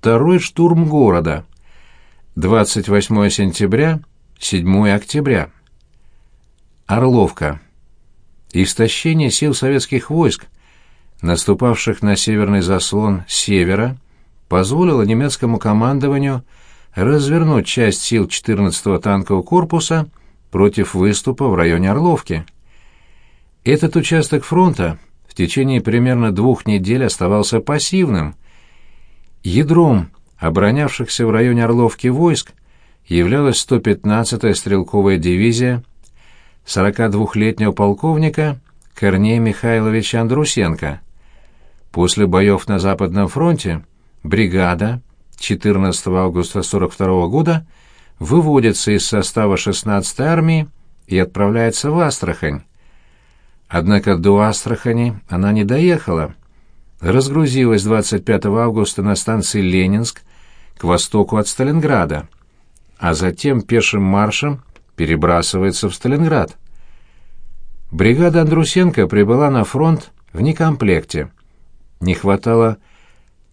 второй штурм города. 28 сентября, 7 октября. Орловка. Истощение сил советских войск, наступавших на северный заслон севера, позволило немецкому командованию развернуть часть сил 14-го танкового корпуса против выступа в районе Орловки. Этот участок фронта в течение примерно двух недель оставался пассивным. Ядром оборонявшихся в районе Орловки войск являлась 115-я стрелковая дивизия 42-летнего полковника Корнея Михайловича Андрусенко. После боев на Западном фронте бригада 14 августа 42 года выводится из состава 16-й армии и отправляется в Астрахань. Однако до Астрахани она не доехала. Разгрузилась 25 августа на станции Ленинск к востоку от Сталинграда, а затем пешим маршем перебрасывается в Сталинград. Бригада Андрусенко прибыла на фронт в некомплекте. Не хватало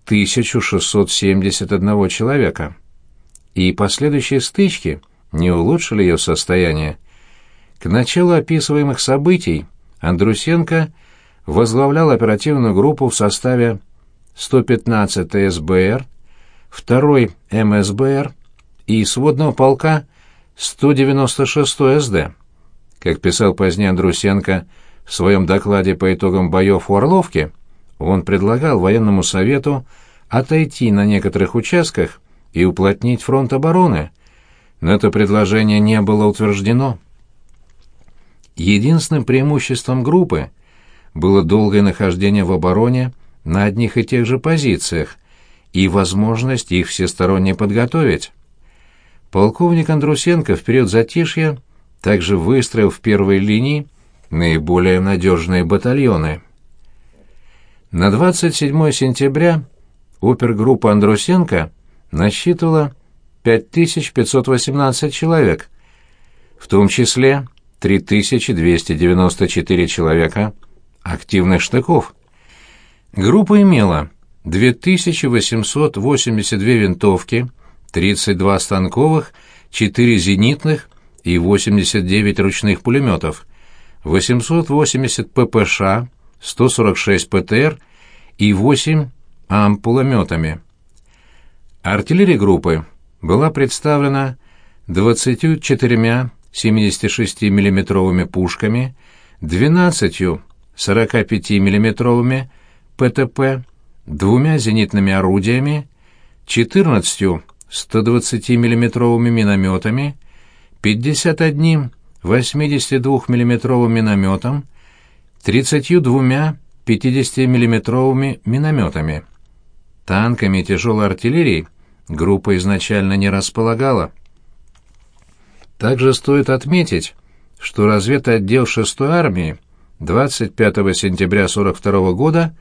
1671 человека. И последующие стычки не улучшили ее состояние. К началу описываемых событий Андрусенко возглавлял оперативную группу в составе 115 СБР, 2 МСБР и сводного полка 196 СД. Как писал позднее Андрусенко в своем докладе по итогам боев у Орловки, он предлагал военному совету отойти на некоторых участках и уплотнить фронт обороны, но это предложение не было утверждено. Единственным преимуществом группы было долгое нахождение в обороне на одних и тех же позициях и возможность их всесторонне подготовить. Полковник Андрусенко в период затишья также выстроил в первой линии наиболее надежные батальоны. На 27 сентября опергруппа Андрусенко насчитывала 5518 человек, в том числе 3294 человека активных штыков. Группа имела 2882 винтовки, 32 станковых, 4 зенитных и 89 ручных пулеметов, 880 ППШ, 146 ПТР и 8 АМ пулеметами. Артиллерия группы была представлена 24 76 миллиметровыми пушками, 12 45 миллиметровыми ПТП, двумя зенитными орудиями, 14 120 миллиметровыми минометами, 51 82 миллиметровым минометом, 32 50 миллиметровыми минометами. Танками и тяжелой артиллерией группа изначально не располагала. Также стоит отметить, что разведотдел 6-й армии 25 сентября 42 года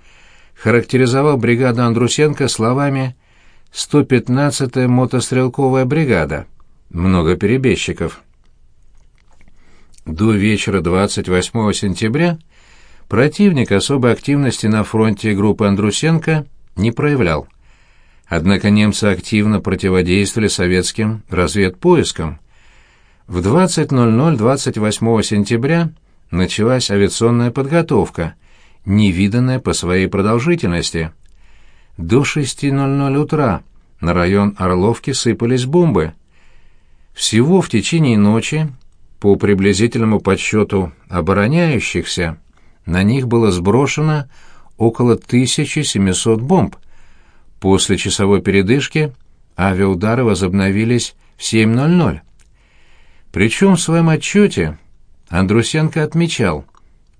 характеризовал бригаду Андрусенко словами «115-я мотострелковая бригада. Много перебежчиков». До вечера 28 сентября противник особой активности на фронте группы Андрусенко не проявлял. Однако немцы активно противодействовали советским разведпоискам. В 20.00 28 сентября началась авиационная подготовка, невиданная по своей продолжительности. До 6.00 утра на район Орловки сыпались бомбы. Всего в течение ночи, по приблизительному подсчету обороняющихся, на них было сброшено около 1700 бомб. После часовой передышки авиаудары возобновились в 7.00. Причем в своем отчете Андрусенко отмечал,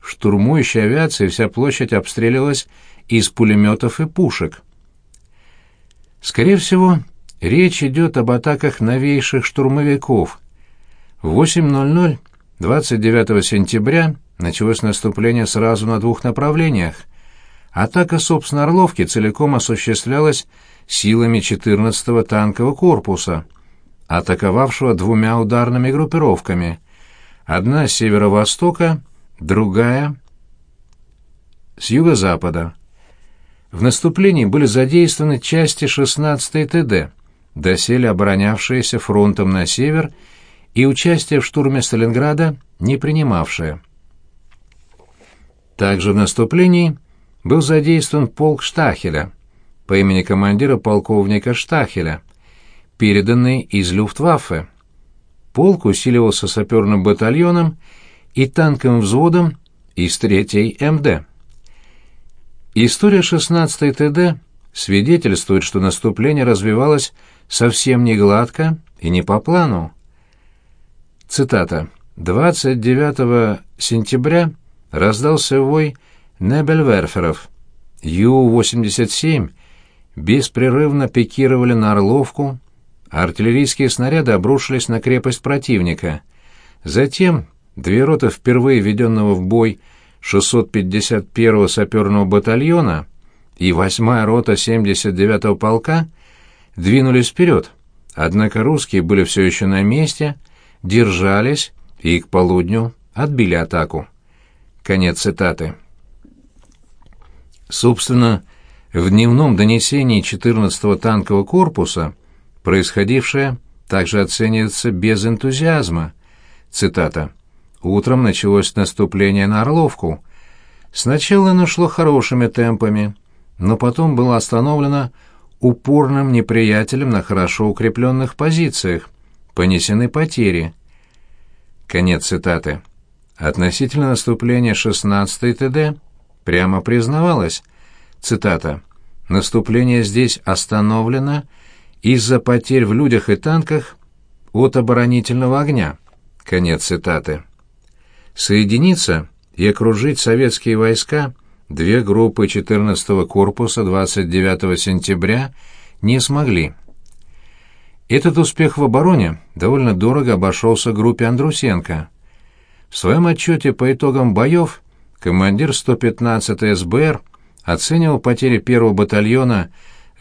штурмующей авиацией вся площадь обстреливалась из пулеметов и пушек. Скорее всего, речь идет об атаках новейших штурмовиков. В 8.00 29 сентября началось наступление сразу на двух направлениях. Атака, собственно, Орловки целиком осуществлялась силами 14-го танкового корпуса – атаковавшего двумя ударными группировками. Одна с северо-востока, другая с юго-запада. в наступлении были задействованы части 16-й ТД, доселе оборонявшиеся фронтом на север и участие в штурме Сталинграда не принимавшие. Также в наступлении был задействован полк Штахеля по имени командира полковника Штахеля, переданный из Люфтваффе. Полк усиливался саперным батальоном и танковым взводом из 3-й МД. История 16-й ТД свидетельствует, что наступление развивалось совсем не гладко и не по плану. Цитата. «29 сентября раздался вой Небельверферов. Ю-87 беспрерывно пикировали на Орловку, артиллерийские снаряды обрушились на крепость противника. Затем две роты впервые введенного в бой 651-го саперного батальона и 8-я рота 79-го полка двинулись вперед, однако русские были все еще на месте, держались и к полудню отбили атаку. Конец цитаты. Собственно, в дневном донесении 14-го танкового корпуса происходившее также оценивается без энтузиазма. Цитата. «Утром началось наступление на Орловку. Сначала оно шло хорошими темпами, но потом было остановлено упорным неприятелем на хорошо укрепленных позициях. Понесены потери». Конец цитаты. Относительно наступления 16-й ТД прямо признавалось, цитата, «Наступление здесь остановлено из-за потерь в людях и танках от оборонительного огня». Конец цитаты. Соединиться и окружить советские войска две группы 14-го корпуса 29 сентября не смогли. Этот успех в обороне довольно дорого обошелся группе Андрусенко. В своем отчете по итогам боев командир 115 СБР оценивал потери первого батальона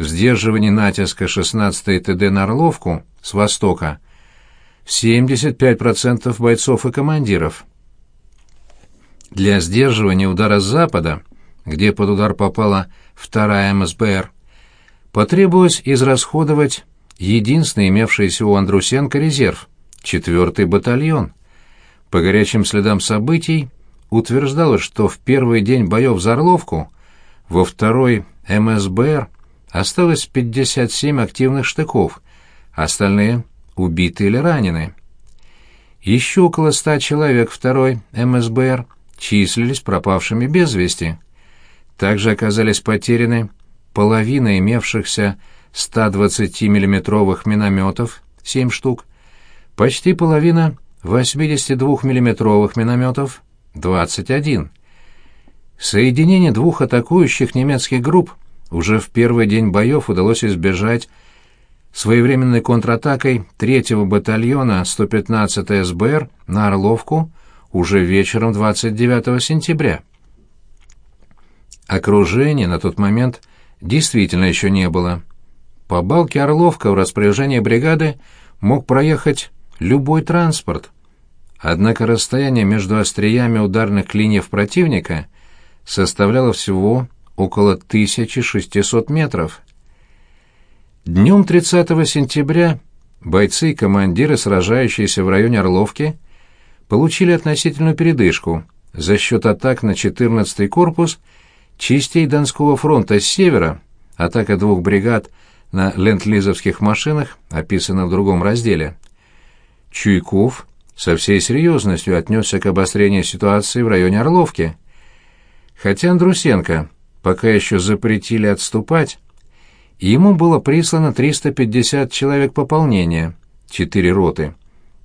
сдерживании натиска 16-й ТД на Орловку с востока в 75% бойцов и командиров. Для сдерживания удара с запада, где под удар попала вторая МСБР, потребовалось израсходовать единственный имевшийся у Андрусенко резерв — четвертый батальон. По горячим следам событий утверждалось, что в первый день боев за Орловку во второй МСБР осталось 57 активных штыков, остальные — убиты или ранены. Еще около ста человек второй МСБР числились пропавшими без вести. Также оказались потеряны половина имевшихся 120 миллиметровых минометов, 7 штук, почти половина 82 миллиметровых минометов, 21. Соединение двух атакующих немецких групп уже в первый день боев удалось избежать своевременной контратакой 3-го батальона 115 СБР на Орловку уже вечером 29 сентября. Окружения на тот момент действительно еще не было. По балке Орловка в распоряжении бригады мог проехать любой транспорт. Однако расстояние между остриями ударных клиньев противника составляло всего около 1600 метров. Днем 30 сентября бойцы и командиры, сражающиеся в районе Орловки, получили относительную передышку за счет атак на 14-й корпус частей Донского фронта с севера, атака двух бригад – на ленд-лизовских машинах описано в другом разделе. Чуйков со всей серьезностью отнесся к обострению ситуации в районе Орловки. Хотя Андрусенко пока еще запретили отступать, ему было прислано 350 человек пополнения, 4 роты,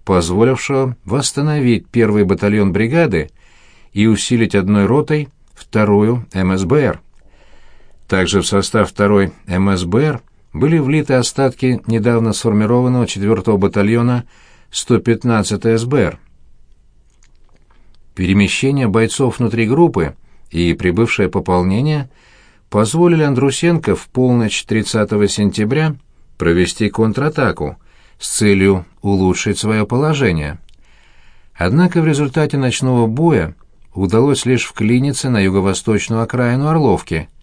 позволившего восстановить первый батальон бригады и усилить одной ротой вторую МСБР. Также в состав второй МСБР были влиты остатки недавно сформированного 4-го батальона 115 СБР. Перемещение бойцов внутри группы и прибывшее пополнение позволили Андрусенко в полночь 30 сентября провести контратаку с целью улучшить свое положение. Однако в результате ночного боя удалось лишь вклиниться на юго-восточную окраину Орловки –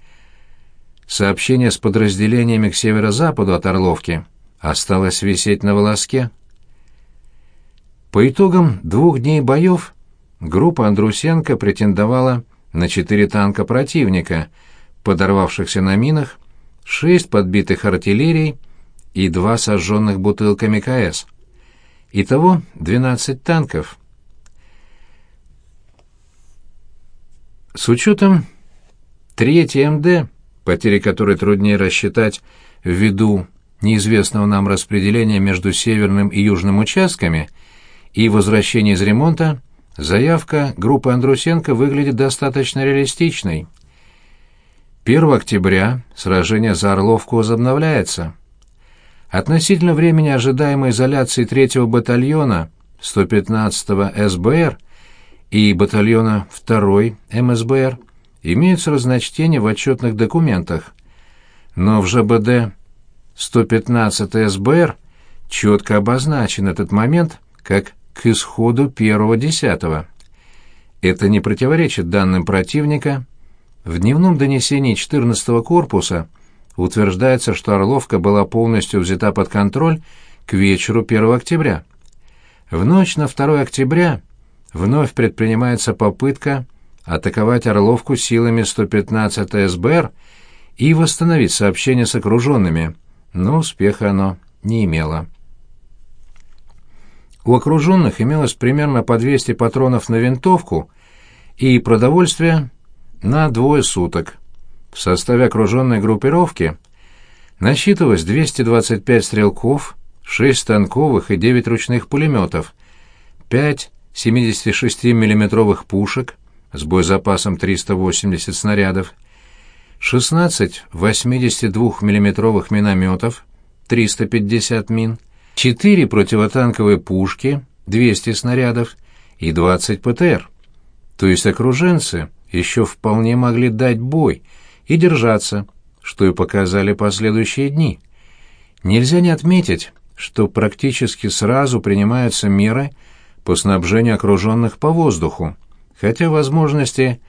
сообщение с подразделениями к северо-западу от Орловки осталось висеть на волоске. По итогам двух дней боев группа Андрусенко претендовала на четыре танка противника, подорвавшихся на минах, шесть подбитых артиллерией и два сожженных бутылками КС. Итого 12 танков. С учетом третьей МД, потери которой труднее рассчитать ввиду неизвестного нам распределения между северным и южным участками и возвращения из ремонта, заявка группы Андрусенко выглядит достаточно реалистичной. 1 октября сражение за Орловку возобновляется. Относительно времени ожидаемой изоляции 3-го батальона 115-го СБР и батальона 2-й МСБР имеются разночтения в отчетных документах, но в ЖБД 115 СБР четко обозначен этот момент как к исходу первого десятого. Это не противоречит данным противника. В дневном донесении 14-го корпуса утверждается, что Орловка была полностью взята под контроль к вечеру 1 октября. В ночь на 2 октября вновь предпринимается попытка атаковать Орловку силами 115 СБР и восстановить сообщение с окруженными, но успеха оно не имело. У окруженных имелось примерно по 200 патронов на винтовку и продовольствие на двое суток – в составе окруженной группировки насчитывалось 225 стрелков, 6 станковых и 9 ручных пулеметов, 5 76 миллиметровых пушек с боезапасом 380 снарядов, 16 82 миллиметровых минометов, 350 мин, 4 противотанковые пушки, 200 снарядов и 20 ПТР. То есть окруженцы еще вполне могли дать бой – и держаться, что и показали последующие дни. Нельзя не отметить, что практически сразу принимаются меры по снабжению окруженных по воздуху, хотя возможности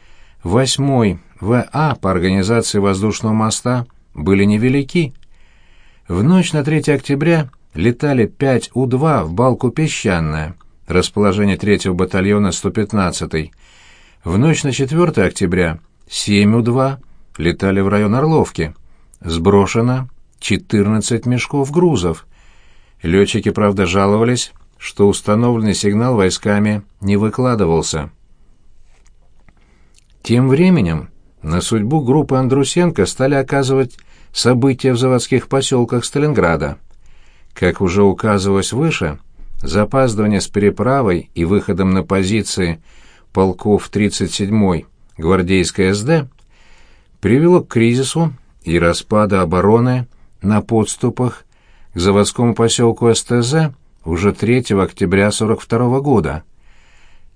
8 ВА по организации воздушного моста были невелики. В ночь на 3 октября летали 5 У-2 в балку «Песчаная», расположение 3-го батальона 115-й. В ночь на 4 октября 7 У-2 летали в район Орловки. Сброшено 14 мешков грузов. Летчики, правда, жаловались, что установленный сигнал войсками не выкладывался. Тем временем на судьбу группы Андрусенко стали оказывать события в заводских поселках Сталинграда. Как уже указывалось выше, запаздывание с переправой и выходом на позиции полков 37-й гвардейской СД привело к кризису и распаду обороны на подступах к заводскому поселку СТЗ уже 3 октября 42 года.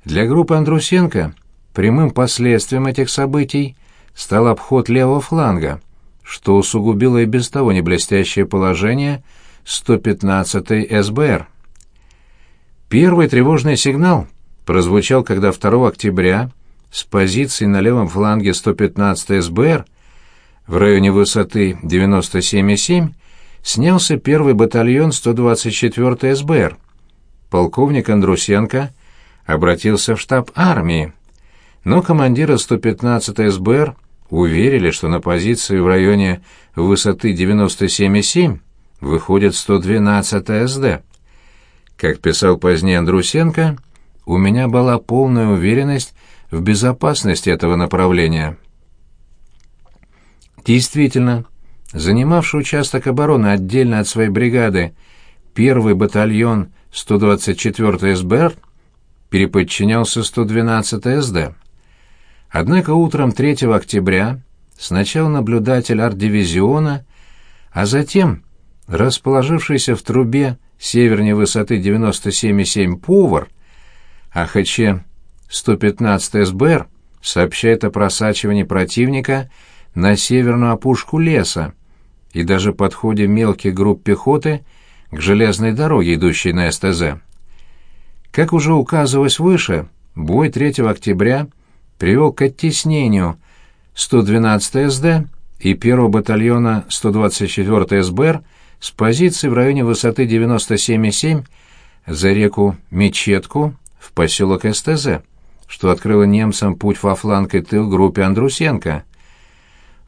Для группы Андрусенко прямым последствием этих событий стал обход левого фланга, что усугубило и без того не блестящее положение 115-й СБР. Первый тревожный сигнал прозвучал, когда 2 октября с позиций на левом фланге 115 СБР в районе высоты 97,7 снялся первый батальон 124 СБР. Полковник Андрусенко обратился в штаб армии, но командира 115 СБР уверили, что на позиции в районе высоты 97,7 выходит 112 СД. Как писал позднее Андрусенко, у меня была полная уверенность в безопасности этого направления. Действительно, занимавший участок обороны отдельно от своей бригады первый батальон 124 СБР переподчинялся 112 СД. Однако утром 3 октября сначала наблюдатель арт-дивизиона, а затем расположившийся в трубе северней высоты 97,7 повар, АХЧ 115 СБР сообщает о просачивании противника на северную опушку леса и даже подходе мелких групп пехоты к железной дороге, идущей на СТЗ. Как уже указывалось выше, бой 3 октября привел к оттеснению 112 СД и 1 батальона 124 СБР с позиции в районе высоты 97,7 за реку Мечетку в поселок СТЗ, что открыло немцам путь во фланг и тыл группе Андрусенко.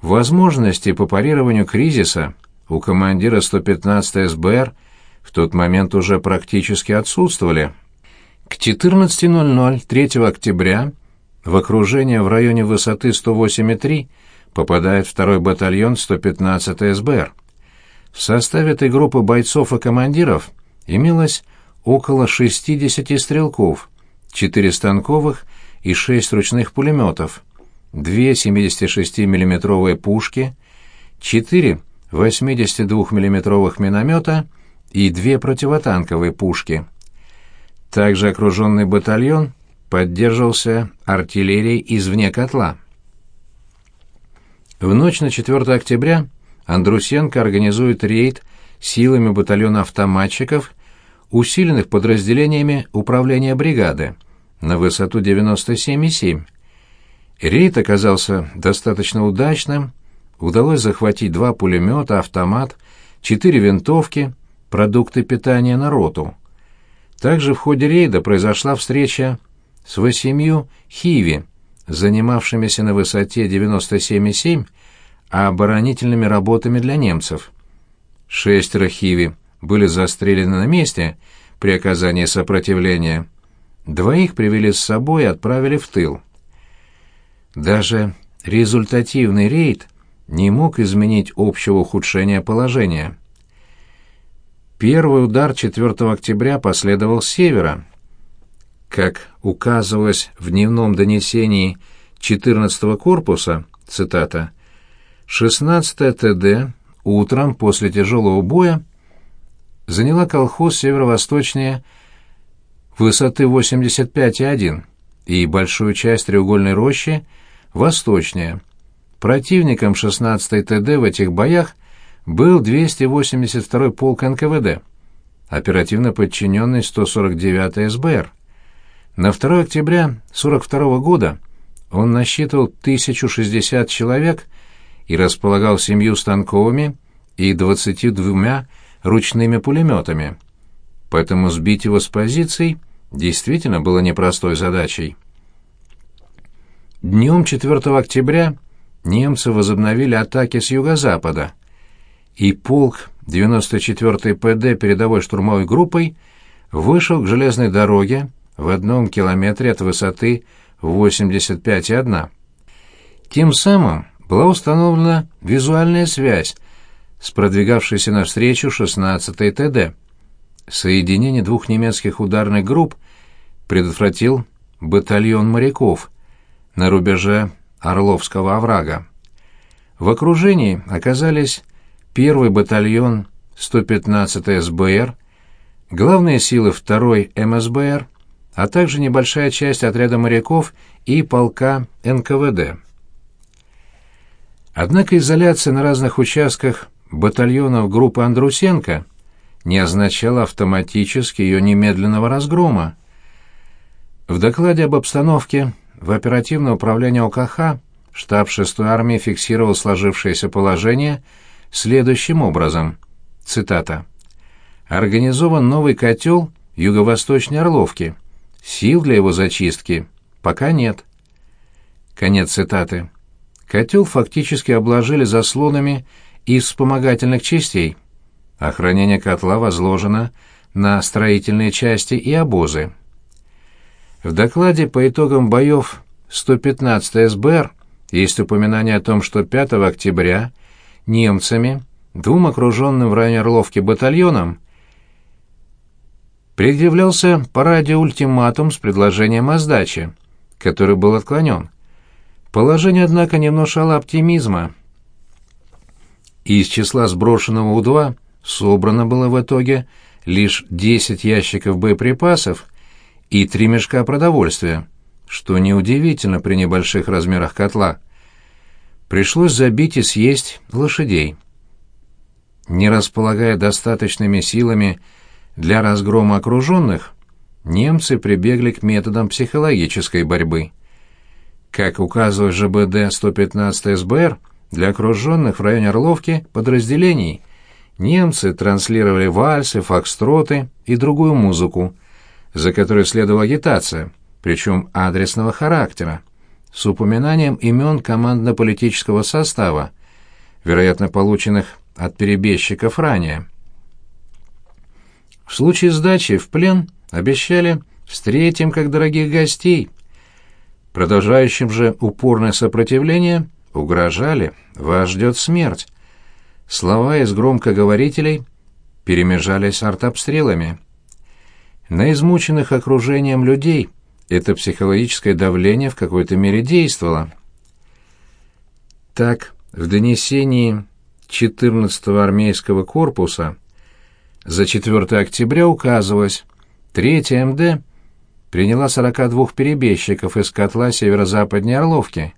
Возможности по парированию кризиса у командира 115 СБР в тот момент уже практически отсутствовали. К 14.00 3 октября в окружение в районе высоты 108,3 попадает второй батальон 115 СБР. В составе этой группы бойцов и командиров имелось около 60 стрелков, 4 станковых и 6 ручных пулеметов, 2 76 миллиметровые пушки, 4 82 миллиметровых миномета и 2 противотанковые пушки. Также окруженный батальон поддерживался артиллерией извне котла. В ночь на 4 октября Андрусенко организует рейд силами батальона автоматчиков, усиленных подразделениями управления бригады, на высоту 97,7. Рейд оказался достаточно удачным, удалось захватить два пулемета, автомат, четыре винтовки, продукты питания на роту. Также в ходе рейда произошла встреча с восемью хиви, занимавшимися на высоте 97,7 оборонительными работами для немцев. Шестеро хиви были застрелены на месте при оказании сопротивления. Двоих привели с собой и отправили в тыл. Даже результативный рейд не мог изменить общего ухудшения положения. Первый удар 4 октября последовал с севера. Как указывалось в дневном донесении 14-го корпуса, цитата, «16 ТД утром после тяжелого боя заняла колхоз северо-восточнее высоты 85,1 и большую часть треугольной рощи восточнее. Противником 16-й ТД в этих боях был 282-й полк НКВД, оперативно подчиненный 149-й СБР. На 2 октября 42 года он насчитывал 1060 человек и располагал семью станковыми и 22 ручными пулеметами. Поэтому сбить его с позиций действительно было непростой задачей. Днем 4 октября немцы возобновили атаки с юго-запада, и полк 94-й ПД передовой штурмовой группой вышел к железной дороге в одном километре от высоты 85,1. Тем самым была установлена визуальная связь с продвигавшейся навстречу 16-й ТД. Соединение двух немецких ударных групп предотвратил батальон моряков на рубеже Орловского оврага. В окружении оказались первый батальон 115 СБР, главные силы 2 МСБР, а также небольшая часть отряда моряков и полка НКВД. Однако изоляция на разных участках батальонов группы Андрусенко не означала автоматически ее немедленного разгрома. В докладе об обстановке в оперативное управление ОКХ штаб 6-й армии фиксировал сложившееся положение следующим образом. Цитата. «Организован новый котел юго-восточной Орловки. Сил для его зачистки пока нет». Конец цитаты. Котел фактически обложили заслонами из вспомогательных частей. Охранение котла возложено на строительные части и обозы. В докладе по итогам боев 115 СБР есть упоминание о том, что 5 октября немцами, двум окруженным в районе Орловки батальонам, предъявлялся по радио с предложением о сдаче, который был отклонен. Положение, однако, не внушало оптимизма. Из числа сброшенного У-2 собрано было в итоге лишь 10 ящиков боеприпасов и три мешка продовольствия, что неудивительно при небольших размерах котла. Пришлось забить и съесть лошадей. Не располагая достаточными силами для разгрома окруженных, немцы прибегли к методам психологической борьбы – как указывает ЖБД 115 СБР для окруженных в районе Орловки подразделений немцы транслировали вальсы, фокстроты и другую музыку, за которой следовала агитация, причем адресного характера, с упоминанием имен командно-политического состава, вероятно, полученных от перебежчиков ранее. В случае сдачи в плен обещали «встретим как дорогих гостей». Продолжающим же упорное сопротивление угрожали «вас ждет смерть». Слова из громкоговорителей перемежались артобстрелами. На измученных окружением людей это психологическое давление в какой-то мере действовало. Так, в донесении 14-го армейского корпуса за 4 октября указывалось, 3 МД приняла 42 перебежчиков из котла северо-западней Орловки.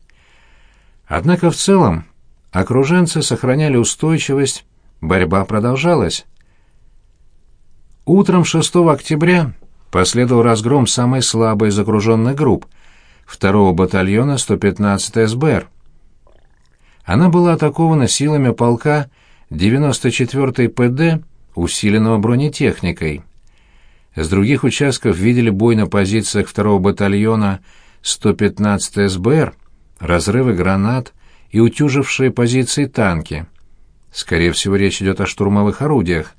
Однако в целом окруженцы сохраняли устойчивость, борьба продолжалась. Утром 6 октября последовал разгром самой слабой из окруженных групп, 2-го батальона 115 СБР. Она была атакована силами полка 94-й ПД, усиленного бронетехникой. С других участков видели бой на позициях 2-го батальона 115 СБР, разрывы гранат и утюжившие позиции танки. Скорее всего, речь идет о штурмовых орудиях.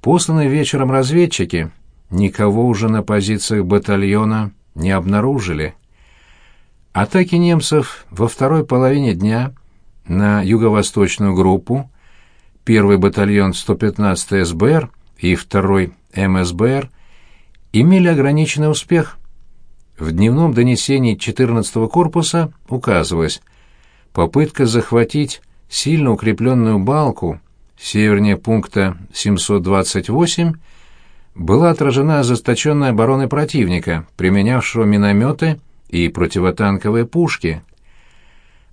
Посланные вечером разведчики никого уже на позициях батальона не обнаружили. Атаки немцев во второй половине дня на юго-восточную группу, первый батальон 115 СБР и второй МСБР имели ограниченный успех. В дневном донесении 14-го корпуса указывалось попытка захватить сильно укрепленную балку севернее пункта 728 была отражена ожесточенной обороной противника, применявшего минометы и противотанковые пушки.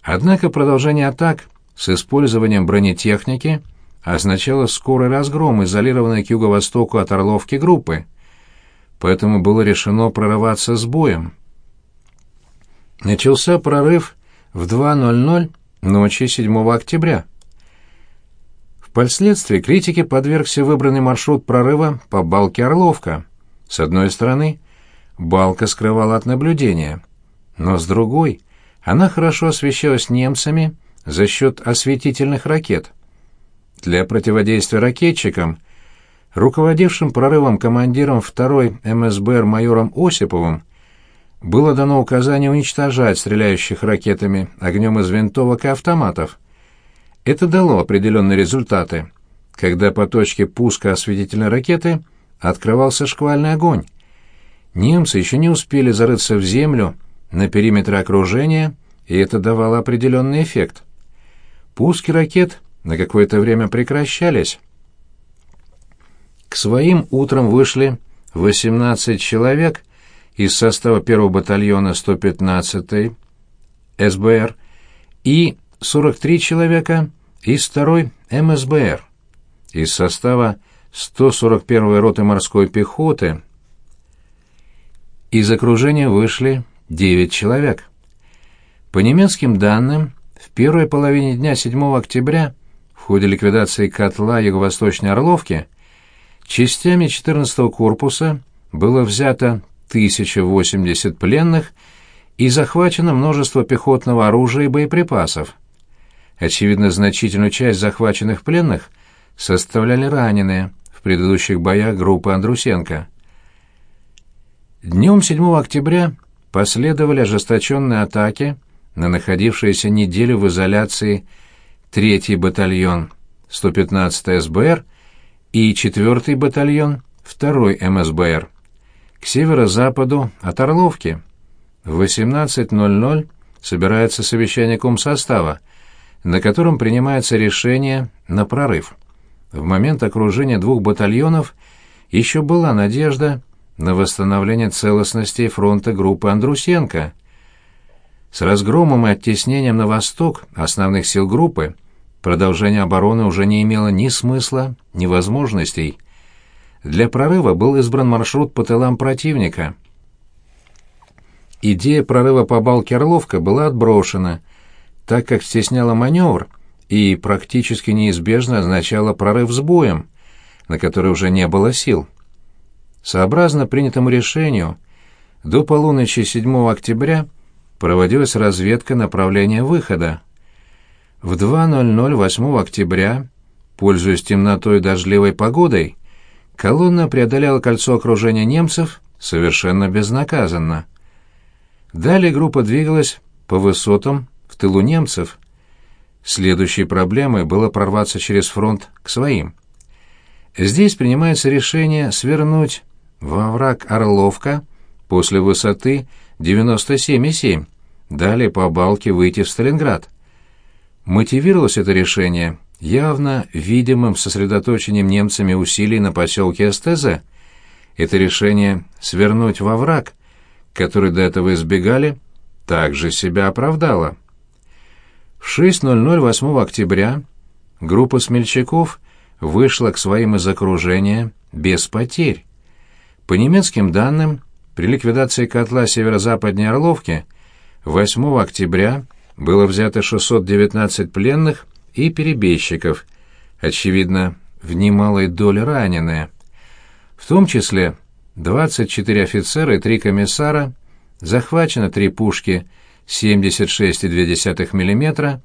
Однако продолжение атак с использованием бронетехники означало скорый разгром изолированной к юго-востоку от Орловки группы, поэтому было решено прорываться с боем. Начался прорыв в 2.00 ночи 7 октября. Впоследствии критике подвергся выбранный маршрут прорыва по балке Орловка. С одной стороны, балка скрывала от наблюдения, но с другой — она хорошо освещалась немцами за счет осветительных ракет. Для противодействия ракетчикам, руководившим прорывом командиром 2-й МСБР майором Осиповым, было дано указание уничтожать стреляющих ракетами огнем из винтовок и автоматов. Это дало определенные результаты. Когда по точке пуска осветительной ракеты открывался шквальный огонь. Немцы еще не успели зарыться в землю, на периметре окружения, и это давало определенный эффект. Пуски ракет на какое-то время прекращались. К своим утром вышли 18 человек из состава 1-го батальона 115-й СБР и 43 человека из 2-й МСБР, из состава 141-й роты морской пехоты. Из окружения вышли 9 человек. По немецким данным, в первой половине дня 7 октября ходе ликвидации котла Юго-Восточной Орловки частями 14-го корпуса было взято 1080 пленных и захвачено множество пехотного оружия и боеприпасов. Очевидно, значительную часть захваченных пленных составляли раненые в предыдущих боях группы Андрусенко. Днем 7 октября последовали ожесточенные атаки на находившиеся неделю в изоляции 3-й батальон 115 СБР и 4-й батальон 2-й МСБР к северо-западу от Орловки. В 18.00 собирается совещание комсостава, на котором принимается решение на прорыв. В момент окружения двух батальонов еще была надежда на восстановление целостности фронта группы Андрусенко. С разгромом и оттеснением на восток основных сил группы продолжение обороны уже не имело ни смысла, ни возможностей. Для прорыва был избран маршрут по тылам противника. Идея прорыва по балке Орловка была отброшена, так как стесняла маневр и практически неизбежно означала прорыв с боем, на который уже не было сил. Сообразно принятому решению, до полуночи 7 октября проводилась разведка направления выхода. В 2.00 8 октября, пользуясь темнотой и дождливой погодой, колонна преодолела кольцо окружения немцев совершенно безнаказанно. Далее группа двигалась по высотам в тылу немцев. Следующей проблемой было прорваться через фронт к своим. Здесь принимается решение свернуть во враг Орловка после высоты 97,7, далее по Балке выйти в Сталинград. Мотивировалось это решение явно видимым сосредоточением немцами усилий на поселке СТЗ. Это решение свернуть во враг, который до этого избегали, также себя оправдало. В 6.00 8 октября группа смельчаков вышла к своим из окружения без потерь. По немецким данным, при ликвидации котла северо-западней Орловки 8 октября было взято 619 пленных и перебежчиков, очевидно, в немалой доле раненые. В том числе 24 офицера и 3 комиссара, захвачено 3 пушки 76,2 мм,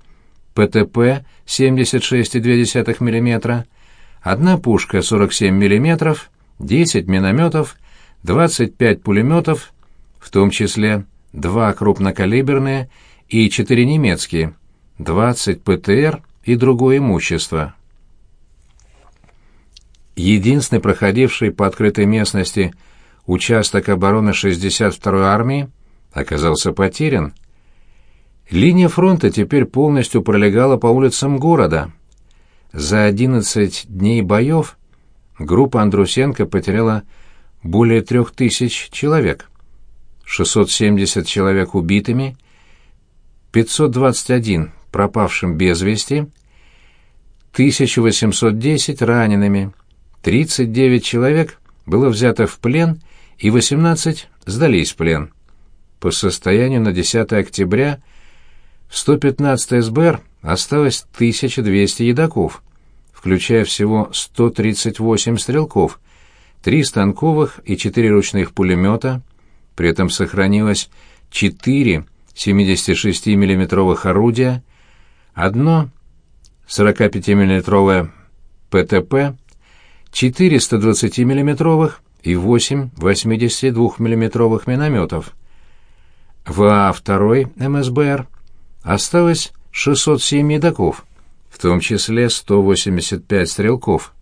ПТП 76,2 мм, одна пушка 47 мм, 10 минометов, 25 пулеметов, в том числе два крупнокалиберные и четыре немецкие, 20 ПТР и другое имущество. Единственный проходивший по открытой местности участок обороны 62-й армии оказался потерян. Линия фронта теперь полностью пролегала по улицам города. За 11 дней боев группа Андрусенко потеряла более трех тысяч человек. 670 человек убитыми, 521 пропавшим без вести, 1810 ранеными, 39 человек было взято в плен и 18 сдались в плен. По состоянию на 10 октября в 115 СБР осталось 1200 едоков, включая всего 138 стрелков, 3 станковых и 4 ручных пулемета, при этом сохранилось 4 76 миллиметровых орудия, одно 45 миллиметровое ПТП, 4 120 миллиметровых и 8 82 миллиметровых минометов. В А2 МСБР осталось 607 едоков, в том числе 185 стрелков.